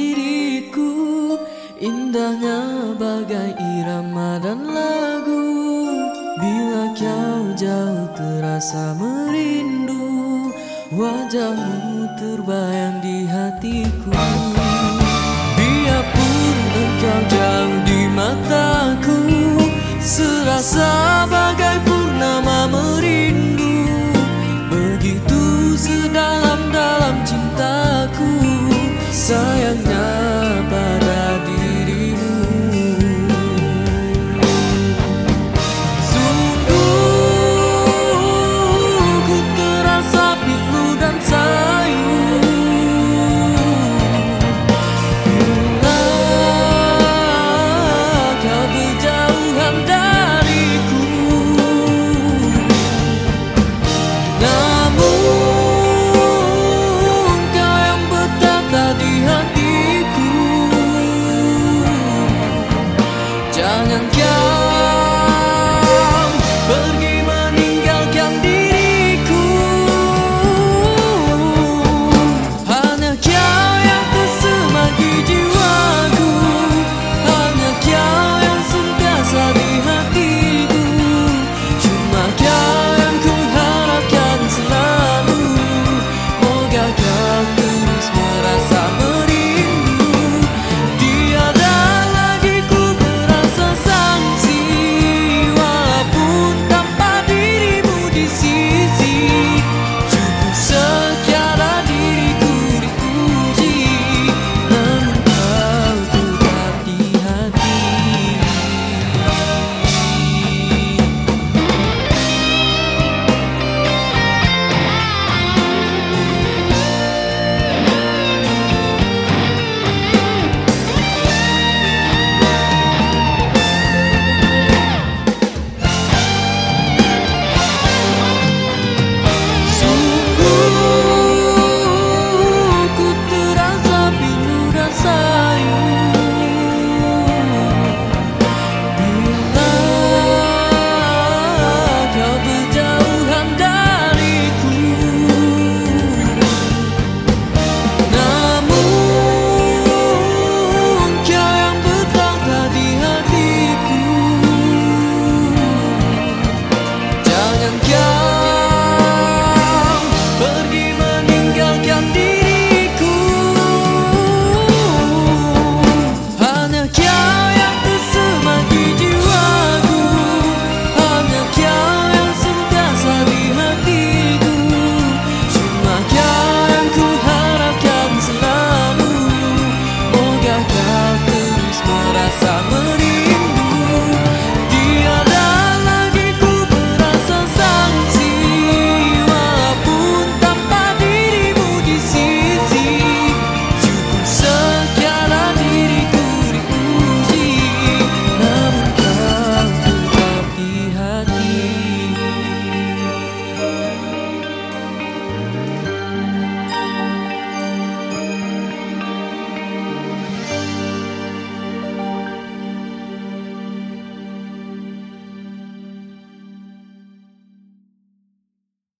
diriku Indahnya bagai irama dan lagu. Bila kau jauh terasa merindu Wajahmu terbayang di hatiku. Biarpun engkau jauh di mataku Serasa bagai purnama merindu. Begitu sedalam-dalam cintaku Sayang